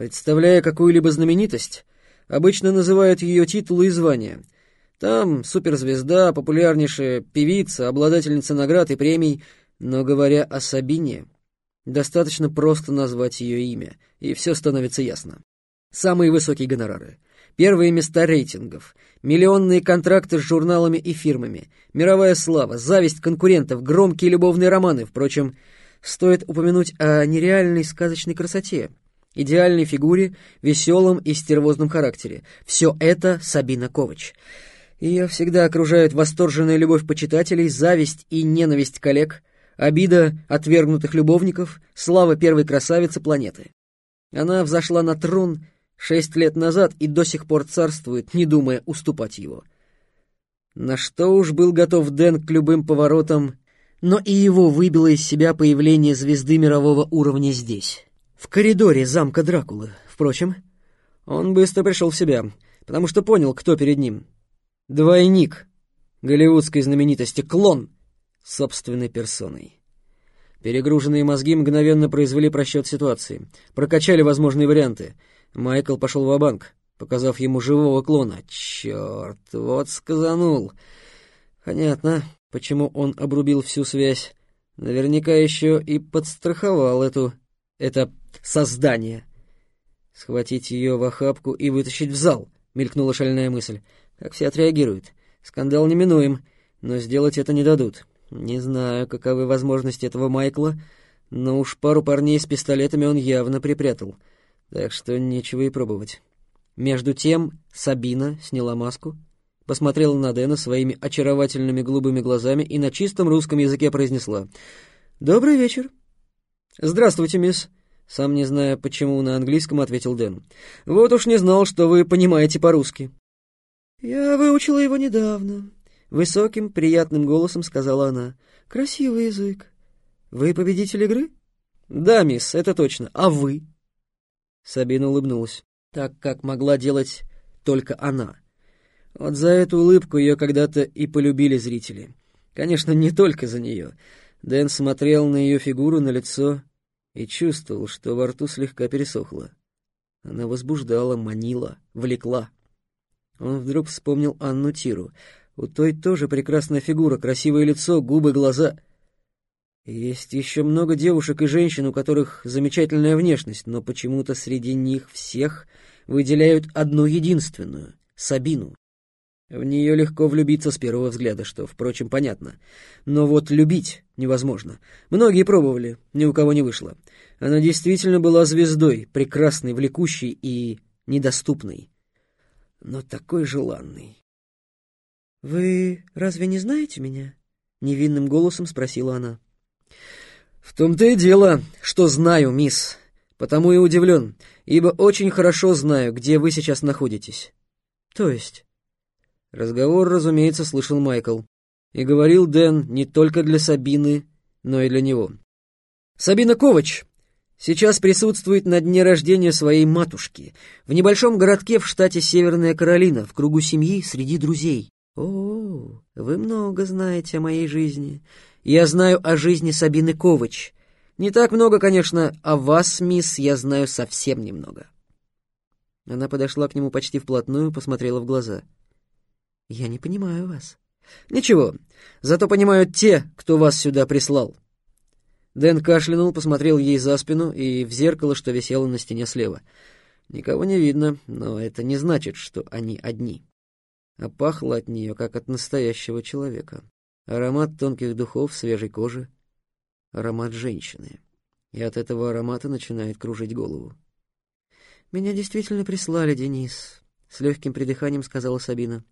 Представляя какую-либо знаменитость, обычно называют ее титулы и звания. Там суперзвезда, популярнейшая певица, обладательница наград и премий, но говоря о Сабине, достаточно просто назвать ее имя, и все становится ясно. Самые высокие гонорары, первые места рейтингов, миллионные контракты с журналами и фирмами, мировая слава, зависть конкурентов, громкие любовные романы, впрочем, стоит упомянуть о нереальной сказочной красоте, идеальной фигуре, веселом и стервозном характере. Все это Сабина Ковач. Ее всегда окружают восторженная любовь почитателей, зависть и ненависть коллег, обида отвергнутых любовников, слава первой красавицы планеты. Она взошла на трон шесть лет назад и до сих пор царствует, не думая уступать его. На что уж был готов Дэн к любым поворотам, но и его выбило из себя появление звезды мирового уровня здесь в коридоре замка Дракулы. Впрочем, он быстро пришел в себя, потому что понял, кто перед ним. Двойник голливудской знаменитости, клон собственной персоной. Перегруженные мозги мгновенно произвели просчет ситуации, прокачали возможные варианты. Майкл пошел в банк показав ему живого клона. Черт, вот сказанул. Понятно, почему он обрубил всю связь. Наверняка еще и подстраховал эту... это создание. Схватить ее в охапку и вытащить в зал, мелькнула шальная мысль. Как все отреагируют? Скандал неминуем, но сделать это не дадут. Не знаю, каковы возможности этого Майкла, но уж пару парней с пистолетами он явно припрятал, так что нечего и пробовать. Между тем Сабина сняла маску, посмотрела на Дэна своими очаровательными голубыми глазами и на чистом русском языке произнесла «Добрый вечер». «Здравствуйте, мисс». Сам не зная, почему на английском, ответил Дэн. «Вот уж не знал, что вы понимаете по-русски». «Я выучила его недавно», — высоким, приятным голосом сказала она. «Красивый язык. Вы победитель игры?» «Да, мисс, это точно. А вы?» Сабина улыбнулась, так как могла делать только она. Вот за эту улыбку ее когда-то и полюбили зрители. Конечно, не только за нее. Дэн смотрел на ее фигуру, на лицо и чувствовал, что во рту слегка пересохло. Она возбуждала, манила, влекла. Он вдруг вспомнил Анну Тиру. У той тоже прекрасная фигура, красивое лицо, губы, глаза. Есть еще много девушек и женщин, у которых замечательная внешность, но почему-то среди них всех выделяют одну единственную — Сабину. В нее легко влюбиться с первого взгляда, что, впрочем, понятно. Но вот любить невозможно. Многие пробовали, ни у кого не вышло. Она действительно была звездой, прекрасной, влекущей и недоступной. Но такой желанной. «Вы разве не знаете меня?» — невинным голосом спросила она. «В том-то и дело, что знаю, мисс. Потому и удивлен, ибо очень хорошо знаю, где вы сейчас находитесь». «То есть?» Разговор, разумеется, слышал Майкл. И говорил Дэн не только для Сабины, но и для него. «Сабина Ковач сейчас присутствует на дне рождения своей матушки в небольшом городке в штате Северная Каролина, в кругу семьи, среди друзей. О, вы много знаете о моей жизни. Я знаю о жизни Сабины Ковач. Не так много, конечно, о вас, мисс, я знаю совсем немного». Она подошла к нему почти вплотную, посмотрела в глаза — «Я не понимаю вас». «Ничего, зато понимают те, кто вас сюда прислал». Дэн кашлянул, посмотрел ей за спину и в зеркало, что висело на стене слева. Никого не видно, но это не значит, что они одни. А пахло от нее, как от настоящего человека. Аромат тонких духов, свежей кожи. Аромат женщины. И от этого аромата начинает кружить голову. «Меня действительно прислали, Денис», — с легким придыханием сказала Сабина.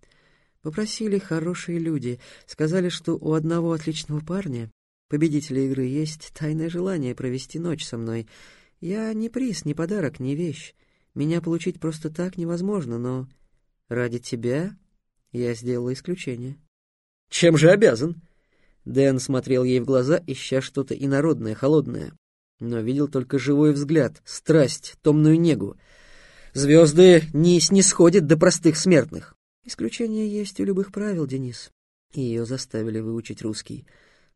Попросили хорошие люди, сказали, что у одного отличного парня, победителя игры, есть тайное желание провести ночь со мной. Я не приз, не подарок, не вещь. Меня получить просто так невозможно, но ради тебя я сделала исключение. Чем же обязан? Дэн смотрел ей в глаза, ища что-то инородное, холодное, но видел только живой взгляд, страсть, томную негу. Звезды не снисходят до простых смертных. Исключения есть у любых правил, Денис. Ее заставили выучить русский.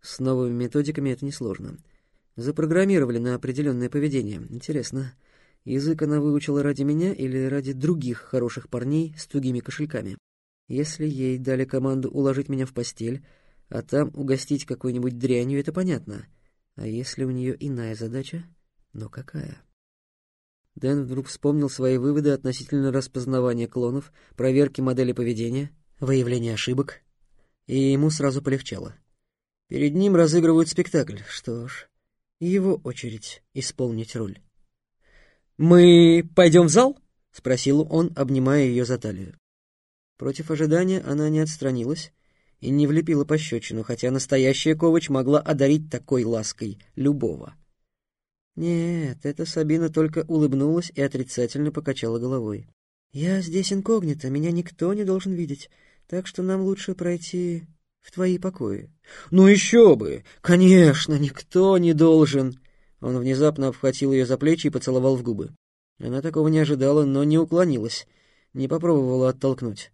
С новыми методиками это несложно. Запрограммировали на определенное поведение. Интересно, Язык она выучила ради меня или ради других хороших парней с тугими кошельками. Если ей дали команду уложить меня в постель, а там угостить какой-нибудь дрянью, это понятно. А если у нее иная задача? Но какая? Дэн вдруг вспомнил свои выводы относительно распознавания клонов, проверки модели поведения, выявления ошибок, и ему сразу полегчало. Перед ним разыгрывают спектакль, что ж, его очередь исполнить роль. «Мы пойдем в зал?» — спросил он, обнимая ее за талию. Против ожидания она не отстранилась и не влепила пощечину, хотя настоящая Ковач могла одарить такой лаской любого. Нет, эта Сабина только улыбнулась и отрицательно покачала головой. «Я здесь инкогнито, меня никто не должен видеть, так что нам лучше пройти в твои покои». «Ну еще бы! Конечно, никто не должен!» Он внезапно обхватил ее за плечи и поцеловал в губы. Она такого не ожидала, но не уклонилась, не попробовала оттолкнуть.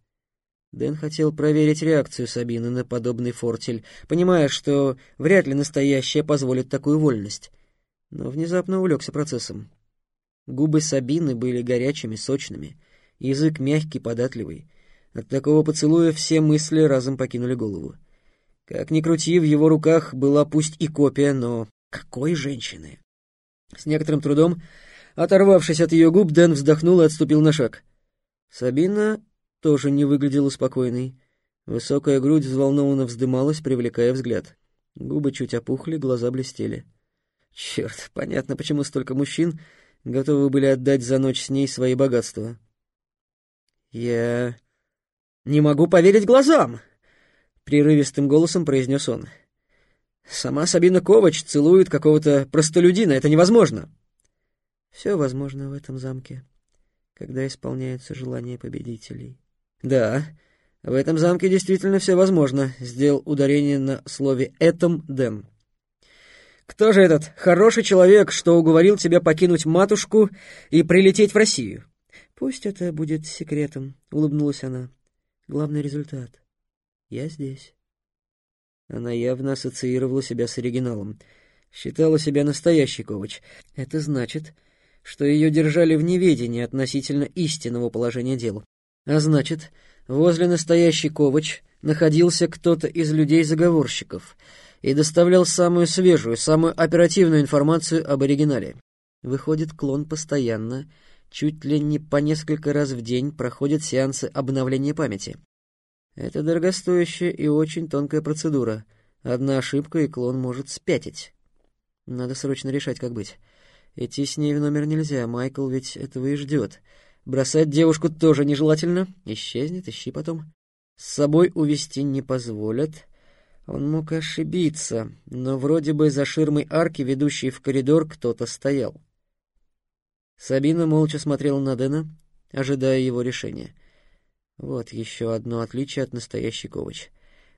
Дэн хотел проверить реакцию Сабины на подобный фортель, понимая, что вряд ли настоящая позволит такую вольность. Но внезапно увлекся процессом. Губы Сабины были горячими, сочными, язык мягкий, податливый. От такого поцелуя все мысли разом покинули голову. Как ни крути, в его руках была пусть и копия, но какой женщины! С некоторым трудом, оторвавшись от ее губ, Дэн вздохнул и отступил на шаг. Сабина тоже не выглядела спокойной. Высокая грудь взволнованно вздымалась, привлекая взгляд. Губы чуть опухли, глаза блестели. Черт, понятно, почему столько мужчин готовы были отдать за ночь с ней свои богатства. «Я не могу поверить глазам!» — прерывистым голосом произнес он. Сама Сабина Ковач целует какого-то простолюдина. Это невозможно. Все возможно в этом замке, когда исполняются желания победителей. Да, в этом замке действительно все возможно, сделал ударение на слове «этом» Дэн. Кто же этот хороший человек, что уговорил тебя покинуть матушку и прилететь в Россию? Пусть это будет секретом, улыбнулась она. Главный результат. Я здесь. Она явно ассоциировала себя с оригиналом. Считала себя настоящей Ковач. Это значит, что ее держали в неведении относительно истинного положения дел. А значит, возле настоящей Ковач находился кто-то из людей-заговорщиков и доставлял самую свежую, самую оперативную информацию об оригинале. Выходит, клон постоянно, чуть ли не по несколько раз в день проходит сеансы обновления памяти. Это дорогостоящая и очень тонкая процедура. Одна ошибка, и клон может спятить. Надо срочно решать, как быть. Идти с ней в номер нельзя, Майкл ведь этого и ждет. Бросать девушку тоже нежелательно. Исчезнет, ищи потом. С собой увести не позволят. Он мог ошибиться, но вроде бы за ширмой арки, ведущей в коридор, кто-то стоял. Сабина молча смотрела на Дэна, ожидая его решения. Вот еще одно отличие от настоящей Ковач.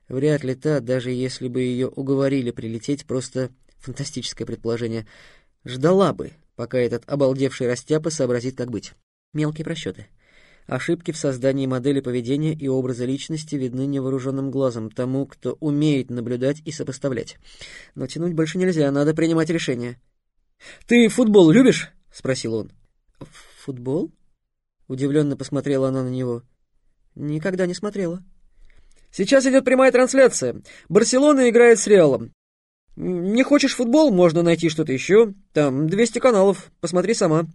Вряд ли та, даже если бы ее уговорили прилететь, просто фантастическое предположение, ждала бы, пока этот обалдевший растяпа сообразит, как быть. Мелкие просчеты. Ошибки в создании модели поведения и образа личности видны невооруженным глазом тому, кто умеет наблюдать и сопоставлять. Но тянуть больше нельзя, надо принимать решение. «Ты футбол любишь?» — спросил он. «Футбол?» — удивленно посмотрела она на него. Никогда не смотрела. Сейчас идет прямая трансляция. Барселона играет с Реалом. Не хочешь футбол, можно найти что-то еще. Там 200 каналов, посмотри сама.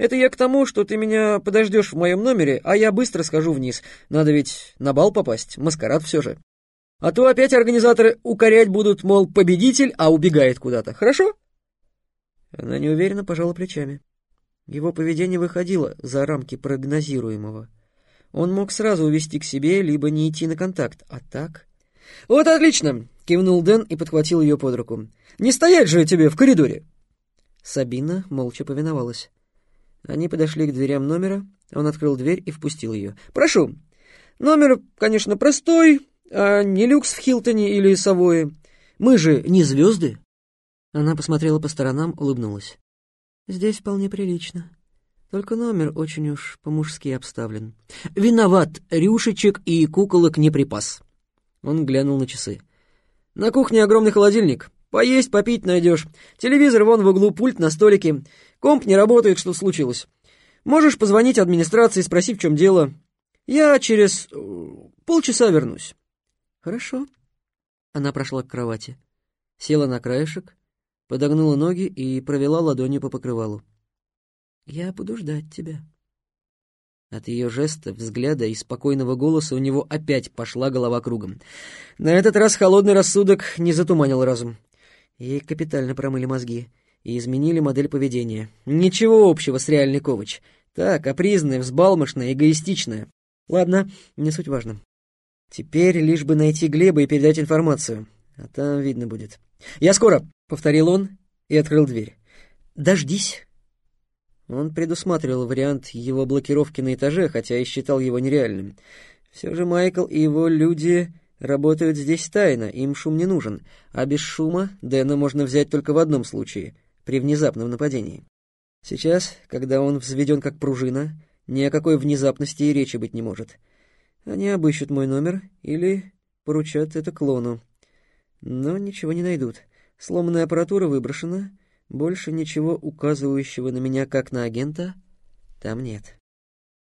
Это я к тому, что ты меня подождешь в моем номере, а я быстро схожу вниз. Надо ведь на бал попасть, маскарад все же. А то опять организаторы укорять будут, мол, победитель, а убегает куда-то. Хорошо? Она неуверенно пожала плечами. Его поведение выходило за рамки прогнозируемого. Он мог сразу увести к себе, либо не идти на контакт. А так... «Вот отлично!» — кивнул Дэн и подхватил ее под руку. «Не стоять же тебе в коридоре!» Сабина молча повиновалась. Они подошли к дверям номера, он открыл дверь и впустил ее. «Прошу. Номер, конечно, простой, а не люкс в Хилтоне или Савое. Мы же не звезды!» Она посмотрела по сторонам, улыбнулась. «Здесь вполне прилично». Только номер очень уж по-мужски обставлен. Виноват, рюшечек и куколок не припас. Он глянул на часы. На кухне огромный холодильник. Поесть, попить найдешь. Телевизор вон в углу, пульт на столике. Комп не работает, что случилось. Можешь позвонить администрации, спросить, в чем дело. Я через э, полчаса вернусь». «Хорошо». Она прошла к кровати, села на краешек, подогнула ноги и провела ладонью по покрывалу. «Я буду ждать тебя». От ее жеста, взгляда и спокойного голоса у него опять пошла голова кругом. На этот раз холодный рассудок не затуманил разум. Ей капитально промыли мозги и изменили модель поведения. Ничего общего с реальной Ковач. Так, капризная, взбалмошная, эгоистичная. Ладно, не суть важно. Теперь лишь бы найти Глеба и передать информацию. А там видно будет. «Я скоро!» — повторил он и открыл дверь. «Дождись!» Он предусматривал вариант его блокировки на этаже, хотя и считал его нереальным. Все же Майкл и его люди работают здесь тайно, им шум не нужен, а без шума Дэна можно взять только в одном случае — при внезапном нападении. Сейчас, когда он взведен как пружина, ни о какой внезапности и речи быть не может. Они обыщут мой номер или поручат это клону. Но ничего не найдут. Сломанная аппаратура выброшена, больше ничего указывающего на меня как на агента там нет.